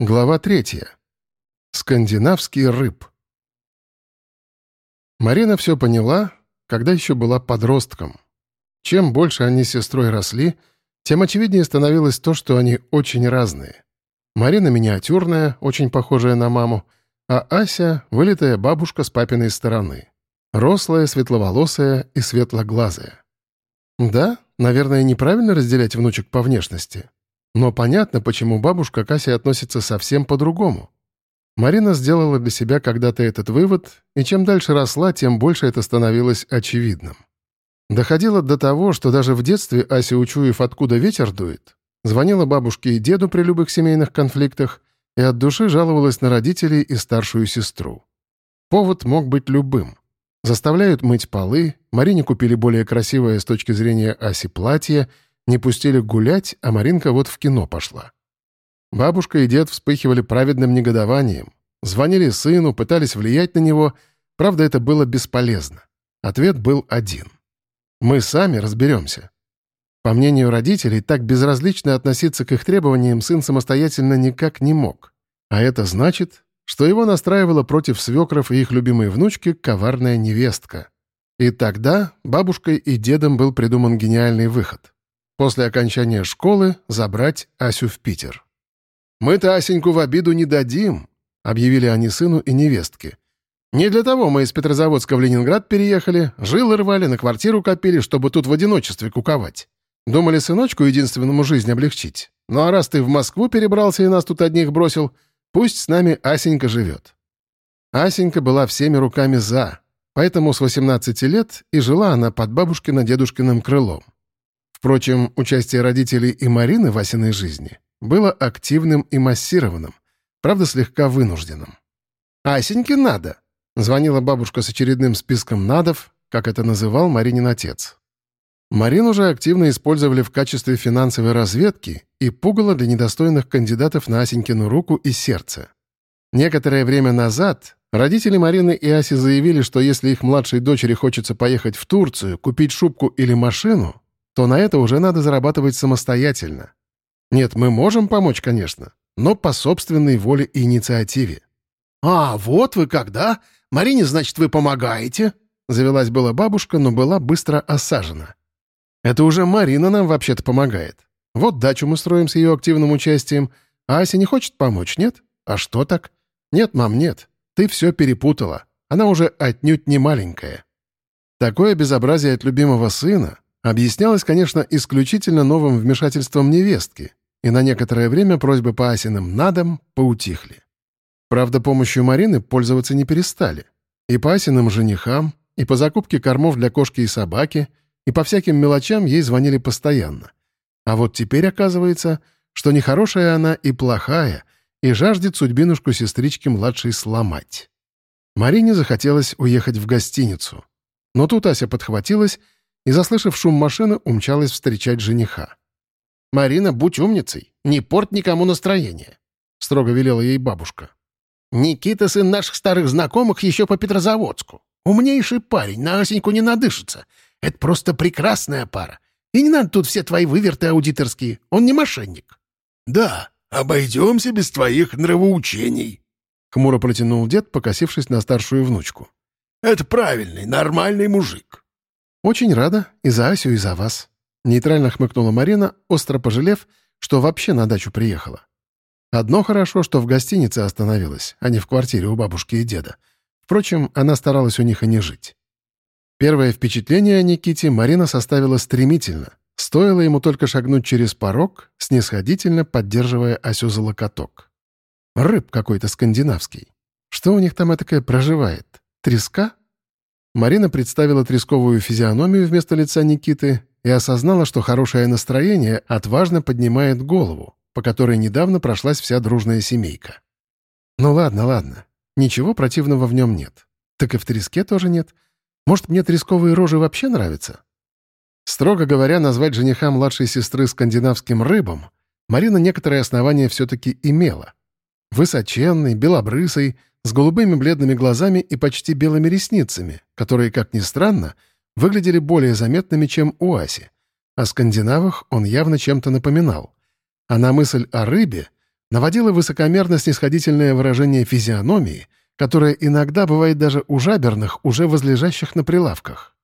Глава третья. Скандинавский рыб. Марина все поняла, когда еще была подростком. Чем больше они с сестрой росли, тем очевиднее становилось то, что они очень разные. Марина миниатюрная, очень похожая на маму, а Ася — вылитая бабушка с папиной стороны. Рослая, светловолосая и светлоглазая. Да, наверное, неправильно разделять внучек по внешности. Но понятно, почему бабушка к Асе относится совсем по-другому. Марина сделала для себя когда-то этот вывод, и чем дальше росла, тем больше это становилось очевидным. Доходило до того, что даже в детстве Ася, учуяв, откуда ветер дует, звонила бабушке и деду при любых семейных конфликтах и от души жаловалась на родителей и старшую сестру. Повод мог быть любым. Заставляют мыть полы, Марине купили более красивое с точки зрения Аси платье — не пустили гулять, а Маринка вот в кино пошла. Бабушка и дед вспыхивали праведным негодованием. Звонили сыну, пытались влиять на него. Правда, это было бесполезно. Ответ был один. «Мы сами разберемся». По мнению родителей, так безразлично относиться к их требованиям сын самостоятельно никак не мог. А это значит, что его настраивала против свекров и их любимой внучки коварная невестка. И тогда бабушкой и дедом был придуман гениальный выход. После окончания школы забрать Асю в Питер. «Мы-то Асеньку в обиду не дадим», — объявили они сыну и невестке. «Не для того мы из Петрозаводска в Ленинград переехали, жилы рвали, на квартиру копили, чтобы тут в одиночестве куковать. Думали сыночку единственному жизнь облегчить. Ну а раз ты в Москву перебрался и нас тут одних бросил, пусть с нами Асенька живет». Асенька была всеми руками «за», поэтому с 18 лет и жила она под бабушкино-дедушкиным крылом. Впрочем, участие родителей и Марины в Асиной жизни было активным и массированным, правда, слегка вынужденным. «Асеньке надо!» — звонила бабушка с очередным списком надов, как это называл Маринин отец. Марину же активно использовали в качестве финансовой разведки и пугало для недостойных кандидатов на Асенькину руку и сердце. Некоторое время назад родители Марины и Аси заявили, что если их младшей дочери хочется поехать в Турцию, купить шубку или машину, то на это уже надо зарабатывать самостоятельно. Нет, мы можем помочь, конечно, но по собственной воле и инициативе. «А, вот вы когда? Марине, значит, вы помогаете?» Завелась была бабушка, но была быстро осажена. «Это уже Марина нам вообще-то помогает. Вот дачу мы строим с ее активным участием. А Ася не хочет помочь, нет? А что так? Нет, мам, нет. Ты все перепутала. Она уже отнюдь не маленькая». Такое безобразие от любимого сына Объяснялось, конечно, исключительно новым вмешательством невестки, и на некоторое время просьбы по Асиным на дом поутихли. Правда, помощью Марины пользоваться не перестали. И по Асиным женихам, и по закупке кормов для кошки и собаки, и по всяким мелочам ей звонили постоянно. А вот теперь оказывается, что нехорошая она и плохая, и жаждет судьбинушку сестрички младшей сломать. Марине захотелось уехать в гостиницу. Но тут Ася подхватилась и, заслышав шум машины, умчалась встречать жениха. «Марина, будь умницей, не порт никому настроение», — строго велела ей бабушка. «Никита, сын наших старых знакомых, еще по Петрозаводску. Умнейший парень, на Асеньку не надышится. Это просто прекрасная пара. И не надо тут все твои выверты аудиторские. Он не мошенник». «Да, обойдемся без твоих нравоучений», — хмуро протянул дед, покосившись на старшую внучку. «Это правильный, нормальный мужик. «Очень рада и за Асю, и за вас», — нейтрально хмыкнула Марина, остро пожалев, что вообще на дачу приехала. Одно хорошо, что в гостинице остановилась, а не в квартире у бабушки и деда. Впрочем, она старалась у них и не жить. Первое впечатление о Никите Марина составила стремительно. Стоило ему только шагнуть через порог, снисходительно поддерживая Асю за локоток. Рыб какой-то скандинавский. Что у них там этакое проживает? Треска? Марина представила тресковую физиономию вместо лица Никиты и осознала, что хорошее настроение отважно поднимает голову, по которой недавно прошлась вся дружная семейка. «Ну ладно, ладно. Ничего противного в нем нет. Так и в треске тоже нет. Может, мне тресковые рожи вообще нравятся?» Строго говоря, назвать жениха младшей сестры скандинавским рыбом Марина некоторые основания все-таки имела. Высоченный, белобрысый, с голубыми бледными глазами и почти белыми ресницами, которые, как ни странно, выглядели более заметными, чем у Аси. О скандинавах он явно чем-то напоминал. А на мысль о рыбе наводило высокомерно-снисходительное выражение физиономии, которое иногда бывает даже у жаберных, уже возлежащих на прилавках.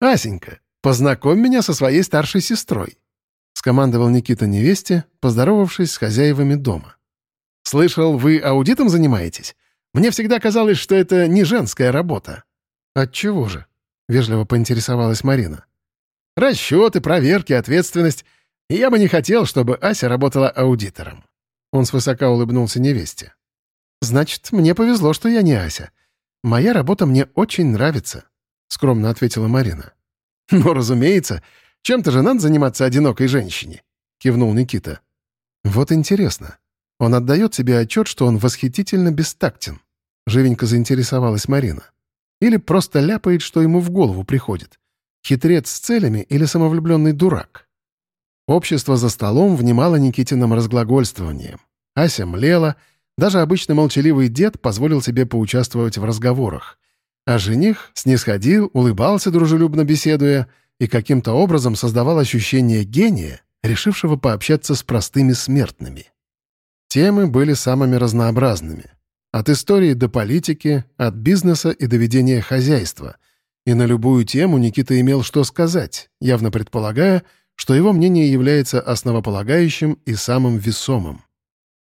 «Асенька, познакомь меня со своей старшей сестрой», — скомандовал Никита невесте, поздоровавшись с хозяевами дома. «Слышал, вы аудитом занимаетесь? Мне всегда казалось, что это не женская работа». «Отчего же?» — вежливо поинтересовалась Марина. «Расчеты, проверки, ответственность. Я бы не хотел, чтобы Ася работала аудитором». Он свысока улыбнулся невесте. «Значит, мне повезло, что я не Ася. Моя работа мне очень нравится», — скромно ответила Марина. «Ну, разумеется. Чем-то же надо заниматься одинокой женщине», — кивнул Никита. «Вот интересно. Он отдает себе отчет, что он восхитительно бестактен», — живенько заинтересовалась Марина. «Или просто ляпает, что ему в голову приходит. Хитрец с целями или самовлюбленный дурак?» Общество за столом внимало Никитиным разглагольствованием. Ася млела, даже обычно молчаливый дед позволил себе поучаствовать в разговорах. А жених снисходил, улыбался, дружелюбно беседуя, и каким-то образом создавал ощущение гения, решившего пообщаться с простыми смертными. Темы были самыми разнообразными. От истории до политики, от бизнеса и до ведения хозяйства. И на любую тему Никита имел что сказать, явно предполагая, что его мнение является основополагающим и самым весомым.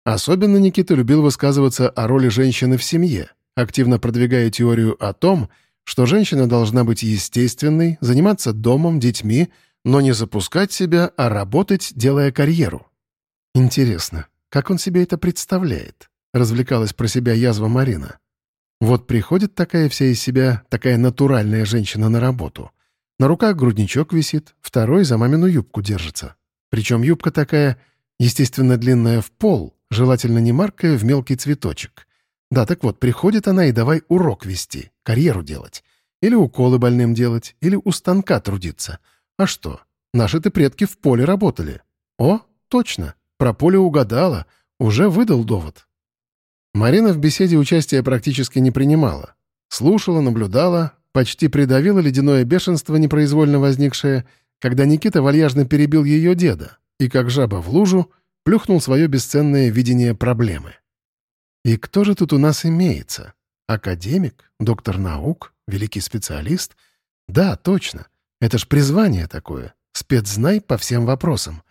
Особенно Никита любил высказываться о роли женщины в семье, активно продвигая теорию о том, что женщина должна быть естественной, заниматься домом, детьми, но не запускать себя, а работать, делая карьеру. Интересно, как он себе это представляет? Развлекалась про себя язва Марина. Вот приходит такая вся из себя, такая натуральная женщина на работу. На руках грудничок висит, второй за мамину юбку держится. Причем юбка такая, естественно, длинная в пол, желательно не маркая в мелкий цветочек. Да, так вот, приходит она и давай урок вести, карьеру делать. Или уколы больным делать, или у станка трудиться. А что? Наши-то предки в поле работали. О, точно, про поле угадала, уже выдал довод. Марина в беседе участия практически не принимала. Слушала, наблюдала, почти придавило ледяное бешенство, непроизвольно возникшее, когда Никита вальяжно перебил ее деда и, как жаба в лужу, плюхнул свое бесценное видение проблемы. И кто же тут у нас имеется? Академик? Доктор наук? Великий специалист? Да, точно. Это ж призвание такое. Спецзнай по всем вопросам.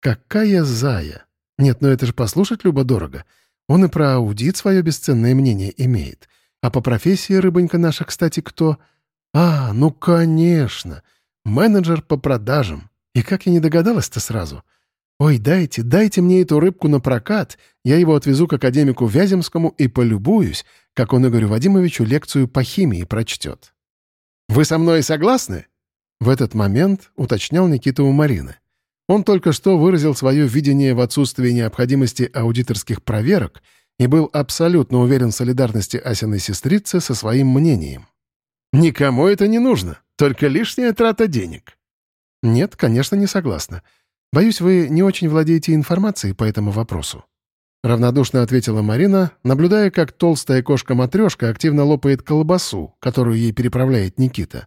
Какая зая! Нет, ну это же послушать любо-дорого. Он и про аудит свое бесценное мнение имеет — а по профессии рыбонька наша, кстати, кто? А, ну, конечно. Менеджер по продажам. И как я не догадалась-то сразу? Ой, дайте, дайте мне эту рыбку на прокат. Я его отвезу к академику Вяземскому и полюбуюсь, как он Игорю Вадимовичу лекцию по химии прочтет. «Вы со мной согласны?» В этот момент уточнял Никита у Марины. Он только что выразил свое видение в отсутствии необходимости аудиторских проверок — и был абсолютно уверен в солидарности Асиной сестрицы со своим мнением. «Никому это не нужно, только лишняя трата денег». «Нет, конечно, не согласна. Боюсь, вы не очень владеете информацией по этому вопросу». Равнодушно ответила Марина, наблюдая, как толстая кошка-матрешка активно лопает колбасу, которую ей переправляет Никита.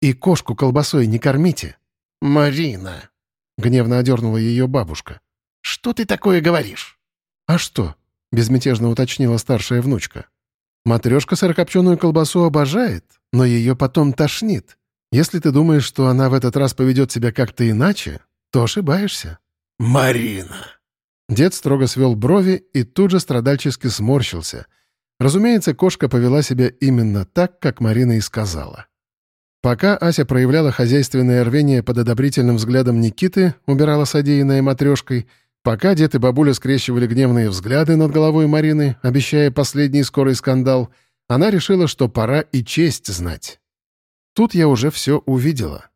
«И кошку колбасой не кормите». «Марина!» — гневно одернула ее бабушка. «Что ты такое говоришь?» «А что? — безмятежно уточнила старшая внучка. «Матрешка сырокопченую колбасу обожает, но ее потом тошнит. Если ты думаешь, что она в этот раз поведет себя как-то иначе, то ошибаешься». «Марина!» Дед строго свел брови и тут же страдальчески сморщился. Разумеется, кошка повела себя именно так, как Марина и сказала. Пока Ася проявляла хозяйственное рвение под одобрительным взглядом Никиты, убирала содеянное матрешкой — Пока дед и бабуля скрещивали гневные взгляды над головой Марины, обещая последний скорый скандал, она решила, что пора и честь знать. Тут я уже все увидела.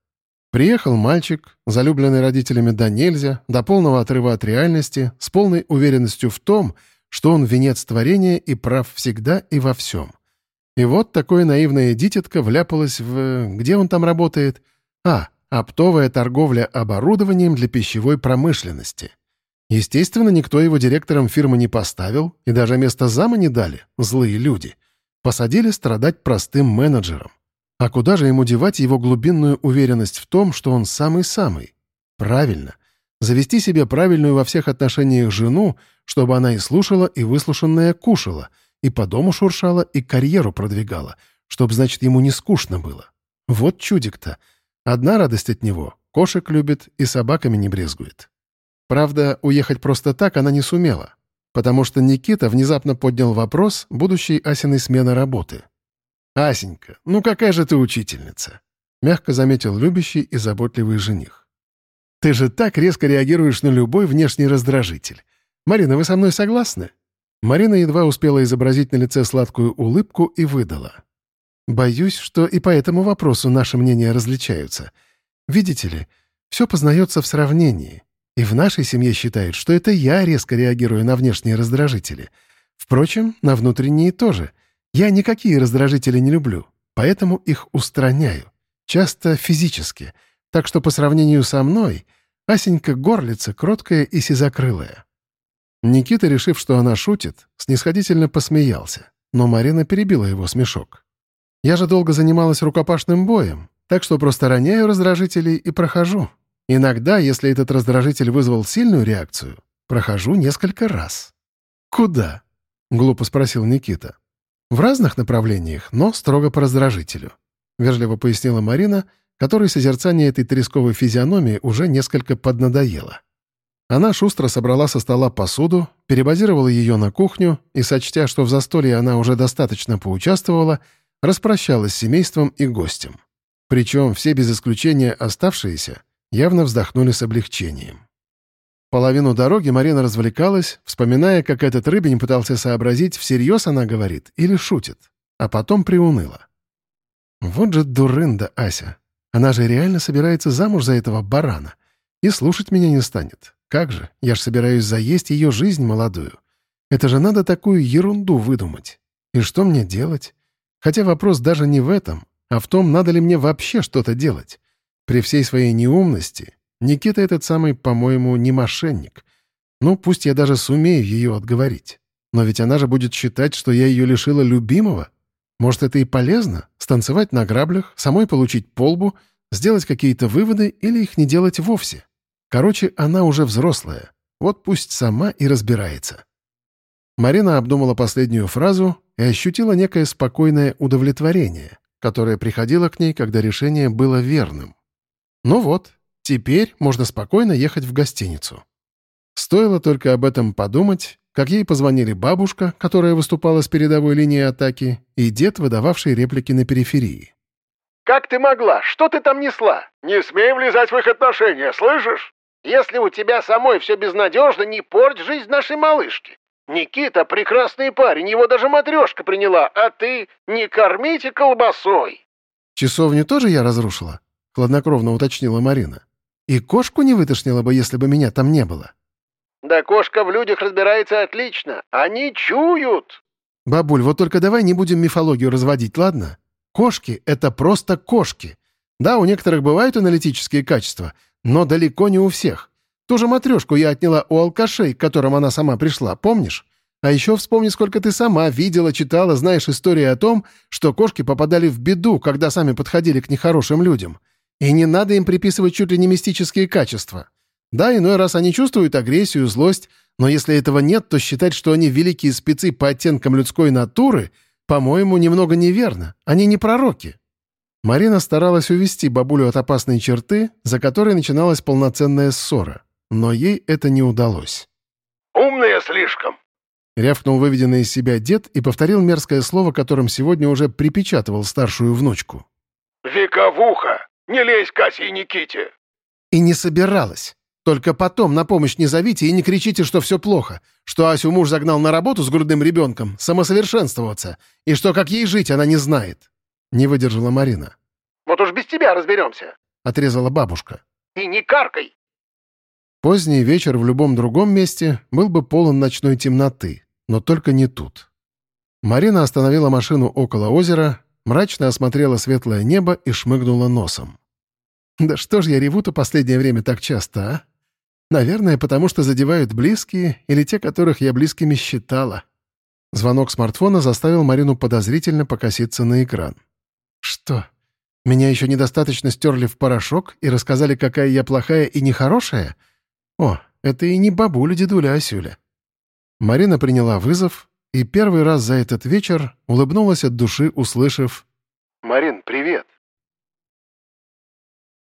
Приехал мальчик, залюбленный родителями до нельзя, до полного отрыва от реальности, с полной уверенностью в том, что он венец творения и прав всегда и во всем. И вот такое наивное дитятко вляпалось в... Где он там работает? А, оптовая торговля оборудованием для пищевой промышленности. Естественно, никто его директором фирмы не поставил, и даже место зама не дали, злые люди. Посадили страдать простым менеджером. А куда же ему девать его глубинную уверенность в том, что он самый-самый? Правильно. Завести себе правильную во всех отношениях жену, чтобы она и слушала, и выслушанная кушала, и по дому шуршала, и карьеру продвигала, чтобы, значит, ему не скучно было. Вот чудик-то. Одна радость от него — кошек любит и собаками не брезгует. Правда, уехать просто так она не сумела, потому что Никита внезапно поднял вопрос будущей Асиной смены работы. «Асенька, ну какая же ты учительница?» — мягко заметил любящий и заботливый жених. «Ты же так резко реагируешь на любой внешний раздражитель. Марина, вы со мной согласны?» Марина едва успела изобразить на лице сладкую улыбку и выдала. «Боюсь, что и по этому вопросу наши мнения различаются. Видите ли, все познается в сравнении. И в нашей семье считают, что это я резко реагирую на внешние раздражители. Впрочем, на внутренние тоже. Я никакие раздражители не люблю, поэтому их устраняю. Часто физически. Так что по сравнению со мной, Асенька горлица, кроткая и сизокрылая. Никита, решив, что она шутит, снисходительно посмеялся, но Марина перебила его смешок. «Я же долго занималась рукопашным боем, так что просто роняю раздражителей и прохожу. Иногда, если этот раздражитель вызвал сильную реакцию, прохожу несколько раз. «Куда?» — глупо спросил Никита. «В разных направлениях, но строго по раздражителю», — вежливо пояснила Марина, которой созерцание этой тресковой физиономии уже несколько поднадоело. Она шустро собрала со стола посуду, перебазировала ее на кухню и, сочтя, что в застолье она уже достаточно поучаствовала, распрощалась с семейством и гостем. Причем все без исключения оставшиеся — явно вздохнули с облегчением. Половину дороги Марина развлекалась, вспоминая, как этот рыбень пытался сообразить, всерьез она говорит или шутит, а потом приуныла. Вот же дурында Ася. Она же реально собирается замуж за этого барана. И слушать меня не станет. Как же, я ж собираюсь заесть ее жизнь молодую. Это же надо такую ерунду выдумать. И что мне делать? Хотя вопрос даже не в этом, а в том, надо ли мне вообще что-то делать. При всей своей неумности Никита этот самый, по-моему, не мошенник. Ну, пусть я даже сумею ее отговорить. Но ведь она же будет считать, что я ее лишила любимого. Может, это и полезно? Станцевать на граблях, самой получить полбу, сделать какие-то выводы или их не делать вовсе. Короче, она уже взрослая. Вот пусть сама и разбирается. Марина обдумала последнюю фразу и ощутила некое спокойное удовлетворение, которое приходило к ней, когда решение было верным. Ну вот, теперь можно спокойно ехать в гостиницу. Стоило только об этом подумать, как ей позвонили бабушка, которая выступала с передовой линии атаки, и дед, выдававший реплики на периферии. «Как ты могла? Что ты там несла? Не смей влезать в их отношения, слышишь? Если у тебя самой все безнадежно, не порть жизнь нашей малышки. Никита — прекрасный парень, его даже матрешка приняла, а ты не кормите колбасой». «Часовню тоже я разрушила?» — хладнокровно уточнила Марина. «И кошку не вытошнила бы, если бы меня там не было». «Да кошка в людях разбирается отлично. Они чуют». «Бабуль, вот только давай не будем мифологию разводить, ладно? Кошки — это просто кошки. Да, у некоторых бывают аналитические качества, но далеко не у всех. Ту же матрешку я отняла у алкашей, к которым она сама пришла, помнишь? А еще вспомни, сколько ты сама видела, читала, знаешь истории о том, что кошки попадали в беду, когда сами подходили к нехорошим людям. И не надо им приписывать чуть ли не мистические качества. Да, иной раз они чувствуют агрессию, злость, но если этого нет, то считать, что они великие спецы по оттенкам людской натуры, по-моему, немного неверно. Они не пророки. Марина старалась увести бабулю от опасной черты, за которой начиналась полноценная ссора. Но ей это не удалось. «Умная слишком!» Рявкнул выведенный из себя дед и повторил мерзкое слово, которым сегодня уже припечатывал старшую внучку. «Вековуха! Не лезь к Асе и Никите!» И не собиралась. Только потом на помощь не зовите и не кричите, что все плохо, что Асю муж загнал на работу с грудным ребенком, самосовершенствоваться, и что как ей жить она не знает. Не выдержала Марина. «Вот уж без тебя разберемся», — отрезала бабушка. «И не каркай!» Поздний вечер в любом другом месте был бы полон ночной темноты, но только не тут. Марина остановила машину около озера, мрачно осмотрела светлое небо и шмыгнула носом. «Да что ж я реву-то последнее время так часто, а? Наверное, потому что задевают близкие или те, которых я близкими считала». Звонок смартфона заставил Марину подозрительно покоситься на экран. «Что, меня еще недостаточно стерли в порошок и рассказали, какая я плохая и нехорошая? О, это и не бабуля дедуля Асюля. Марина приняла вызов и первый раз за этот вечер улыбнулась от души, услышав «Марин, привет.